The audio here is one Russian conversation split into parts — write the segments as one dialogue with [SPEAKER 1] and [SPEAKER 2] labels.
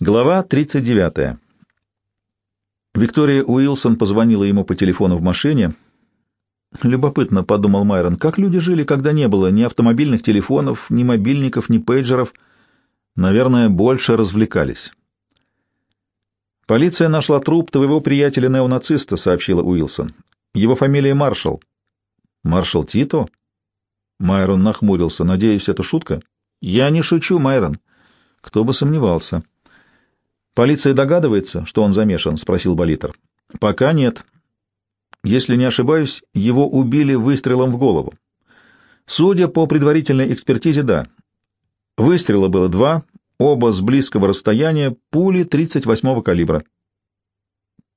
[SPEAKER 1] Глава 39. Виктория Уилсон позвонила ему по телефону в машине. Любопытно, — подумал Майрон, — как люди жили, когда не было ни автомобильных телефонов, ни мобильников, ни пейджеров. Наверное, больше развлекались. «Полиция нашла труп твоего приятеля-неонациста», — сообщила Уилсон. «Его фамилия Маршал». «Маршал Тито?» Майрон нахмурился. «Надеюсь, это шутка?» «Я не шучу, Майрон». «Кто бы сомневался». «Полиция догадывается, что он замешан?» — спросил Болитер. «Пока нет. Если не ошибаюсь, его убили выстрелом в голову. Судя по предварительной экспертизе, да. Выстрела было два, оба с близкого расстояния, пули 38-го калибра».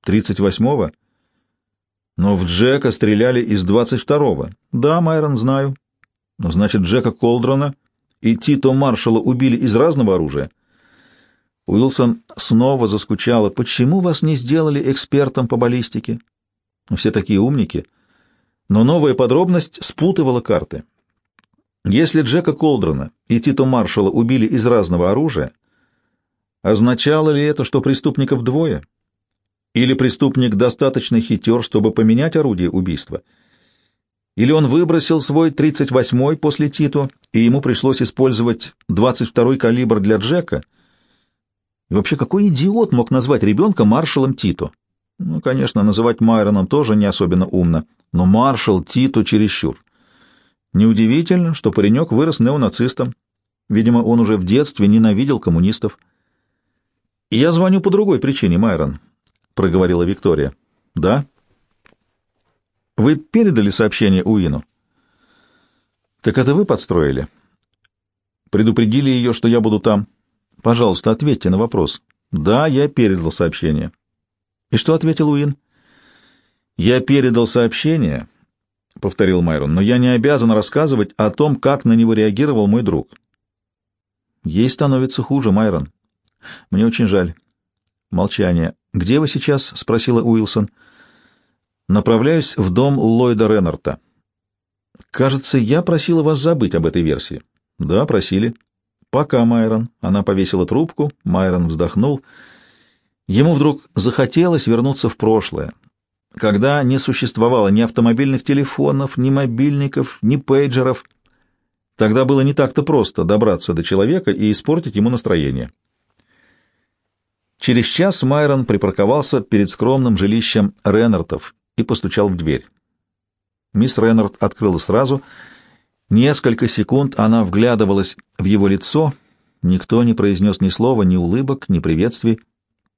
[SPEAKER 1] «38-го?» «Но в Джека стреляли из 22-го». «Да, Майрон, знаю». «Но значит, Джека Колдрона и Тито Маршала убили из разного оружия?» Уилсон снова заскучала. «Почему вас не сделали экспертом по баллистике?» Все такие умники. Но новая подробность спутывала карты. Если Джека Колдрона и Тито Маршала убили из разного оружия, означало ли это, что преступников двое? Или преступник достаточно хитер, чтобы поменять орудие убийства? Или он выбросил свой 38-й после Тито, и ему пришлось использовать 22-й калибр для Джека — и вообще, какой идиот мог назвать ребенка маршалом Тито? Ну, конечно, называть Майроном тоже не особенно умно, но маршал Тито чересчур. Неудивительно, что паренек вырос неонацистом. Видимо, он уже в детстве ненавидел коммунистов. «И я звоню по другой причине, Майрон», — проговорила Виктория. «Да?» «Вы передали сообщение Уину?» «Так это вы подстроили?» «Предупредили ее, что я буду там?» Пожалуйста, ответьте на вопрос. Да, я передал сообщение. И что ответил Уин? Я передал сообщение, повторил Майрон, но я не обязан рассказывать о том, как на него реагировал мой друг. Ей становится хуже, Майрон. Мне очень жаль. Молчание. Где вы сейчас? спросила Уилсон. Направляюсь в дом Ллойда Реннарта. Кажется, я просила вас забыть об этой версии. Да, просили. «Пока, Майрон». Она повесила трубку, Майрон вздохнул. Ему вдруг захотелось вернуться в прошлое, когда не существовало ни автомобильных телефонов, ни мобильников, ни пейджеров. Тогда было не так-то просто добраться до человека и испортить ему настроение. Через час Майрон припарковался перед скромным жилищем Реннартов и постучал в дверь. Мисс Реннард открыла сразу — Несколько секунд она вглядывалась в его лицо. Никто не произнес ни слова, ни улыбок, ни приветствий.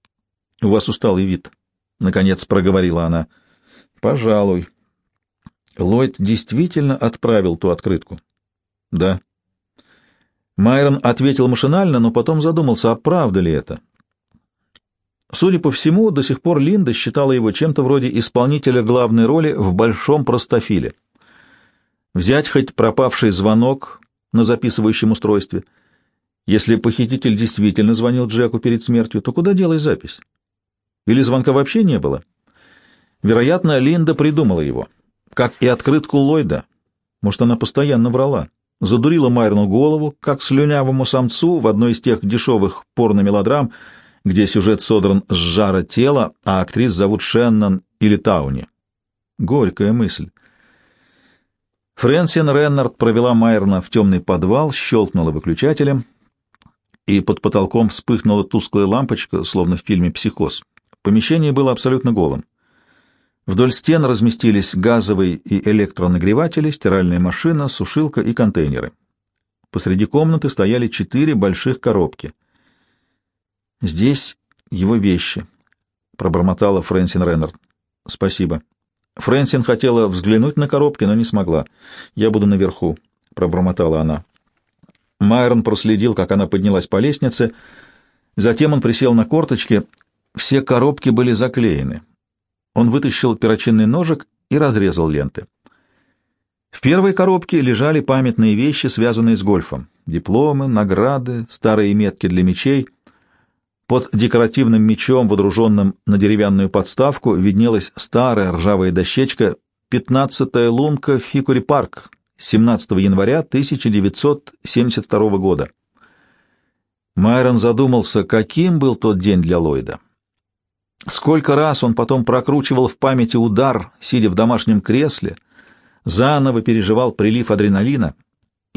[SPEAKER 1] — У вас усталый вид, — наконец проговорила она. — Пожалуй. Ллойд действительно отправил ту открытку? — Да. Майрон ответил машинально, но потом задумался, а правда ли это? Судя по всему, до сих пор Линда считала его чем-то вроде исполнителя главной роли в «Большом простофиле». Взять хоть пропавший звонок на записывающем устройстве. Если похититель действительно звонил Джеку перед смертью, то куда делась запись? Или звонка вообще не было? Вероятно, Линда придумала его, как и открытку Ллойда. Может, она постоянно врала. Задурила Майерну голову, как слюнявому самцу в одной из тех дешевых порно-мелодрам, где сюжет содран с жара тела, а актрис зовут Шеннон или Тауни. Горькая мысль. Фрэнсин Реннард провела Майерна в темный подвал, щелкнула выключателем, и под потолком вспыхнула тусклая лампочка, словно в фильме «Психоз». Помещение было абсолютно голым. Вдоль стен разместились газовые и электронагреватели, стиральная машина, сушилка и контейнеры. Посреди комнаты стояли четыре больших коробки. «Здесь его вещи», — пробормотала Фрэнсин Реннард. «Спасибо», Фрэнсин хотела взглянуть на коробки, но не смогла. «Я буду наверху», — пробормотала она. Майрон проследил, как она поднялась по лестнице. Затем он присел на корточки. Все коробки были заклеены. Он вытащил перочинный ножик и разрезал ленты. В первой коробке лежали памятные вещи, связанные с гольфом. Дипломы, награды, старые метки для мечей — под декоративным мечом, водруженным на деревянную подставку, виднелась старая ржавая дощечка «Пятнадцатая лунка Хикори Парк» 17 января 1972 года. Майрон задумался, каким был тот день для Ллойда. Сколько раз он потом прокручивал в памяти удар, сидя в домашнем кресле, заново переживал прилив адреналина.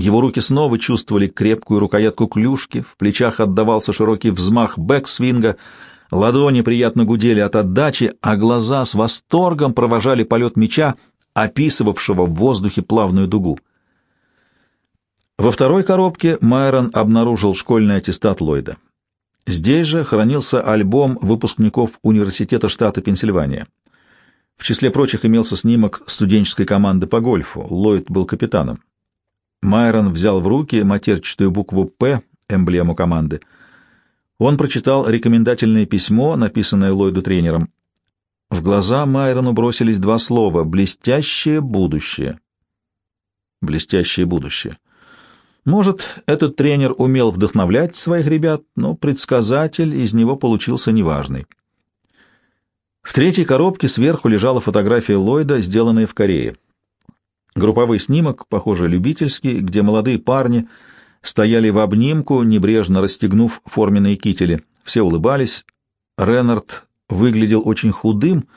[SPEAKER 1] Его руки снова чувствовали крепкую рукоятку клюшки, в плечах отдавался широкий взмах бэксвинга, ладони приятно гудели от отдачи, а глаза с восторгом провожали полет мяча, описывавшего в воздухе плавную дугу. Во второй коробке Майрон обнаружил школьный аттестат Ллойда. Здесь же хранился альбом выпускников Университета штата Пенсильвания. В числе прочих имелся снимок студенческой команды по гольфу. Ллойд был капитаном. Майрон взял в руки матерчатую букву «П», эмблему команды. Он прочитал рекомендательное письмо, написанное Ллойду тренером. В глаза Майрону бросились два слова «блестящее будущее». «Блестящее будущее». Может, этот тренер умел вдохновлять своих ребят, но предсказатель из него получился неважный. В третьей коробке сверху лежала фотография Ллойда, сделанная в Корее. Групповой снимок, похоже, любительский, где молодые парни стояли в обнимку, небрежно расстегнув форменные кители. Все улыбались. Реннард выглядел очень худым,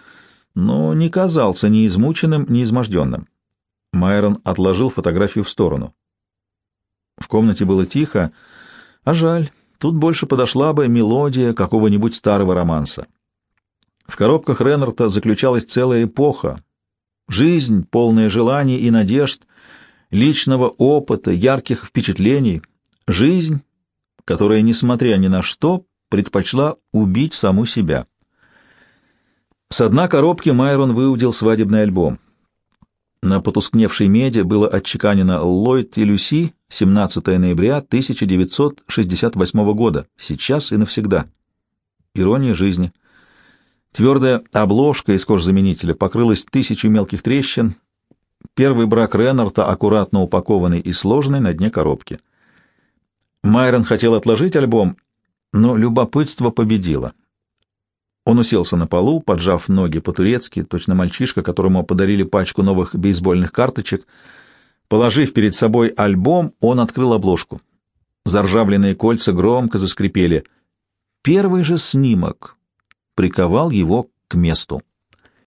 [SPEAKER 1] но не казался ни измученным, ни изможденным. Майрон отложил фотографию в сторону. В комнате было тихо, а жаль, тут больше подошла бы мелодия какого-нибудь старого романса. В коробках Реннерта заключалась целая эпоха. Жизнь, полная желаний и надежд, личного опыта, ярких впечатлений. Жизнь, которая, несмотря ни на что, предпочла убить саму себя. С дна коробки Майрон выудил свадебный альбом. На потускневшей меди было отчеканено «Ллойд и Люси, 17 ноября 1968 года. Сейчас и навсегда». Ирония жизни. Твердая обложка из кожзаменителя покрылась тысячей мелких трещин. Первый брак Реннарта аккуратно упакованный и сложенный на дне коробки. Майрон хотел отложить альбом, но любопытство победило. Он уселся на полу, поджав ноги по-турецки, точно мальчишка, которому подарили пачку новых бейсбольных карточек. Положив перед собой альбом, он открыл обложку. Заржавленные кольца громко заскрипели. Первый же снимок приковал его к месту.